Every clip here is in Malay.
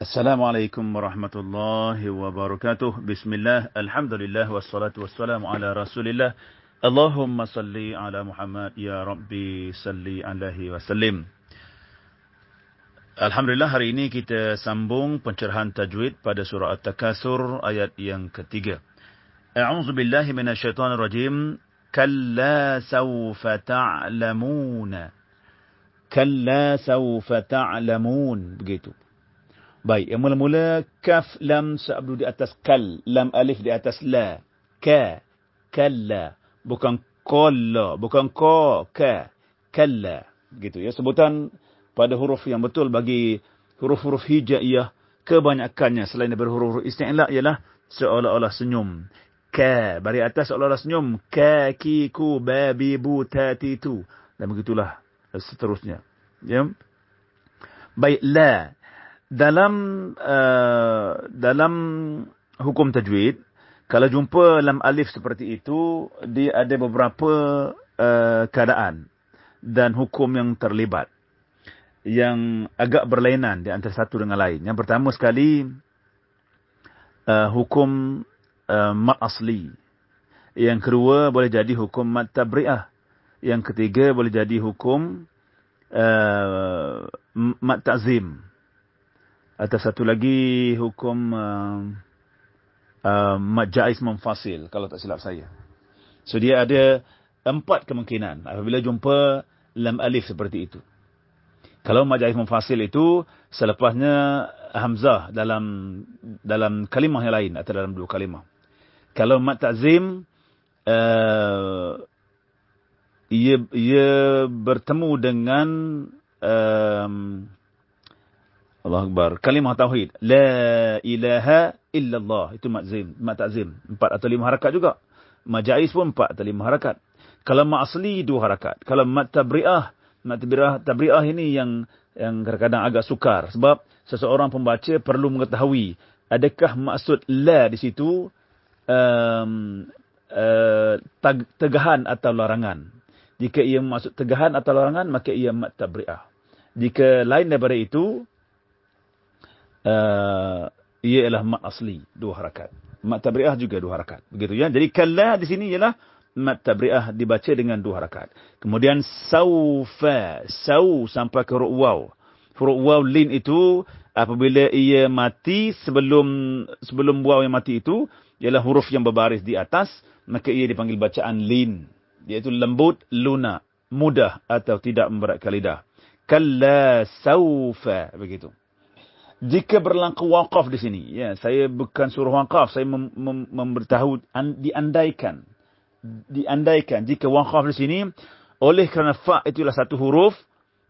Assalamualaikum warahmatullahi wabarakatuh. Bismillah, alhamdulillah, wassalatu wassalamu ala rasulillah. Allahumma salli ala Muhammad, ya Rabbi salli alaihi wasallim. Alhamdulillah, hari ini kita sambung pencerahan tajwid pada surah At-Takasur ayat yang ketiga. A'udzu billahi minasyaitonir rajim. Kalla sawfa ta'lamun. Kalla sawfa ta'lamun. Begitu. Baik, yang mula-mula kaf lam sabdu di atas kal, lam alif di atas la. Ka, kalla. Bukan kolla, bukan ko, ka, kalla. Gitu ya, sebutan pada huruf yang betul bagi huruf-huruf hijaiyah kebanyakannya selain daripada huruf-huruf isti'la ialah seolah-olah senyum. Ka, bari atas seolah-olah senyum. Ka, ki, ku, babi, bu, ta, ti, tu. Dan begitulah seterusnya. Ya. Baik, la dalam uh, dalam hukum tajwid kalau jumpa lam alif seperti itu dia ada beberapa uh, keadaan dan hukum yang terlibat yang agak berlainan di antara satu dengan lain. Yang pertama sekali uh, hukum uh, mat asli. Yang kedua boleh jadi hukum mat tabri'ah. Yang ketiga boleh jadi hukum uh, mat ta'zim ada satu lagi hukum uh, uh, majais memfasil kalau tak silap saya. So dia ada empat kemungkinan apabila jumpa lam alif seperti itu. Kalau majais memfasil itu selepasnya hamzah dalam dalam kalimah yang lain atau dalam dua kalimah. Kalau mat ta'zim uh, ia ia bertemu dengan um, Allah Akbar. Kalimah Tauhid. La ilaha illallah. Itu makzim. Mak takzim. Empat atau lima harakat juga. Majais pun empat atau lima harakat. Kalau mak asli, dua harakat. Kalau mak tabri'ah. Mak tabri'ah, ini yang yang kadang-kadang agak sukar. Sebab seseorang pembaca perlu mengetahui. Adakah maksud la di situ um, uh, tegahan atau larangan. Jika ia maksud tegahan atau larangan, maka ia mak tabri'ah. Jika lain daripada itu, uh, ia ialah mat asli dua harakat. Mat tabri'ah juga dua harakat. Begitu ya. Jadi kalla di sini ialah mat tabri'ah dibaca dengan dua harakat. Kemudian saufa, sau sampai ke huruf waw. Huruf waw lin itu apabila ia mati sebelum sebelum waw yang mati itu ialah huruf yang berbaris di atas, maka ia dipanggil bacaan lin. Iaitu lembut, lunak, mudah atau tidak memberatkan lidah. Kalla saufa begitu jika berlaku waqaf di sini ya saya bukan suruh waqaf saya mem mem memberitahu an diandaikan. Diandaikan jika waqaf di sini oleh kerana fa itulah satu huruf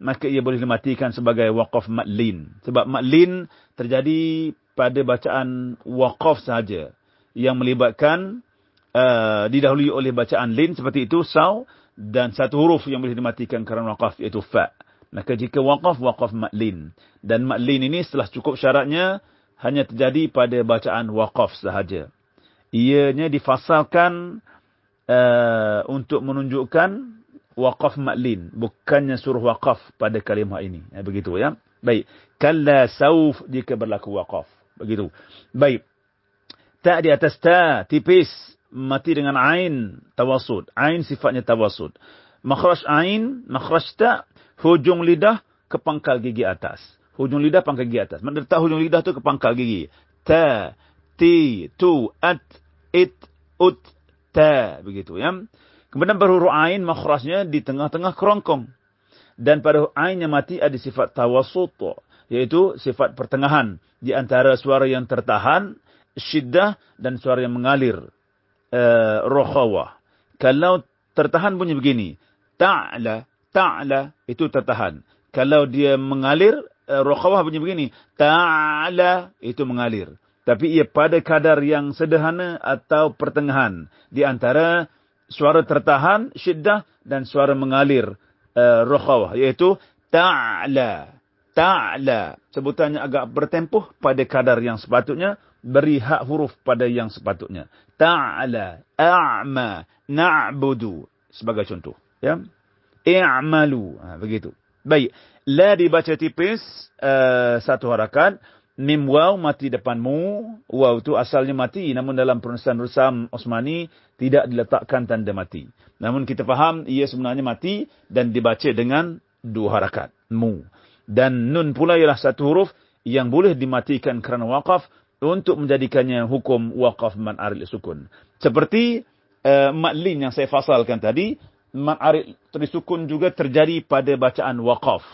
maka ia boleh dimatikan sebagai waqaf matlin sebab matlin terjadi pada bacaan waqaf saja yang melibatkan uh, didahului oleh bacaan lin seperti itu saw dan satu huruf yang boleh dimatikan kerana waqaf iaitu fa Maka jika waqaf, waqaf maklin. Dan maklin ini setelah cukup syaratnya, hanya terjadi pada bacaan waqaf sahaja. Ianya difasalkan uh, untuk menunjukkan waqaf maklin. Bukannya suruh waqaf pada kalimah ini. Ya, begitu ya. Baik. Kalla sauf jika berlaku waqaf. Begitu. Baik. Tak di atas ta, tipis. Mati dengan ain, tawasud. Ain sifatnya tawasud. Makhraj ain, makhraj ta, hujung lidah ke pangkal gigi atas. Hujung lidah pangkal gigi atas. Letak hujung lidah tu ke pangkal gigi. Ta, ti, tu, at, it, ut, ta. Begitu ya. Kemudian berhuruf ain makhrajnya di tengah-tengah kerongkong. Dan pada ain yang mati ada sifat tawasut. Iaitu sifat pertengahan. Di antara suara yang tertahan, syiddah dan suara yang mengalir. Uh, rokhawah. Kalau tertahan bunyi begini. Ta'la, ta'la itu tertahan. Kalau dia mengalir, uh, rokhawah bunyi begini. Ta'la itu mengalir. Tapi ia pada kadar yang sederhana atau pertengahan. Di antara suara tertahan, syiddah dan suara mengalir uh, rokhawah. Iaitu ta'la. Ta'la. Sebutannya agak bertempuh pada kadar yang sepatutnya. Beri hak huruf pada yang sepatutnya. Ta'la. A'ma. Na'budu. Sebagai contoh. Ya i'malu. Ha, begitu. Baik. La dibaca tipis uh, satu harakat. mim waw mati depan mu. Waw itu asalnya mati. Namun dalam penulisan Rusam Osmani tidak diletakkan tanda mati. Namun kita faham ia sebenarnya mati dan dibaca dengan dua harakat. Mu. Dan nun pula ialah satu huruf yang boleh dimatikan kerana waqaf untuk menjadikannya hukum waqaf man aril sukun. Seperti uh, matlin yang saya fasalkan tadi. Man aril sukun juga terjadi pada bacaan waqaf.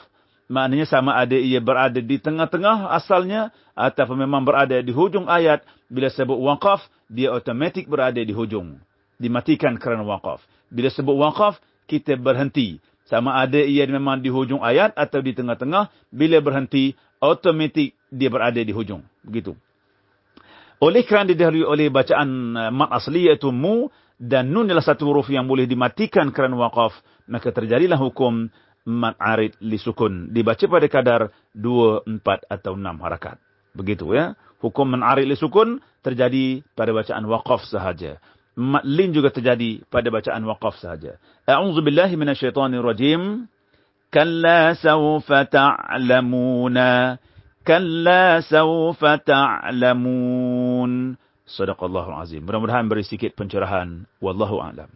Maknanya sama ada ia berada di tengah-tengah asalnya atau memang berada di hujung ayat. Bila sebut waqaf, dia otomatik berada di hujung. Dimatikan kerana waqaf. Bila sebut waqaf, kita berhenti. Sama ada ia memang di hujung ayat atau di tengah-tengah. Bila berhenti, otomatik dia berada di hujung. Begitu. Oleh kerana didahului oleh bacaan uh, mat asli iaitu mu dan nun adalah satu huruf yang boleh dimatikan kerana waqaf. Maka terjadilah hukum mat arid li sukun. Dibaca pada kadar 2 4 atau 6 harakat. Begitu ya. Hukum mat arid li sukun terjadi pada bacaan waqaf sahaja. Mat lin juga terjadi pada bacaan waqaf sahaja. A'udzu billahi minasyaitonir rajim. Kalla sawfa ta'lamuna. Kalla sawfa ta'lamun sadaqallahu azim. Mudah-mudahan beri sedikit pencerahan. Wallahu a'lam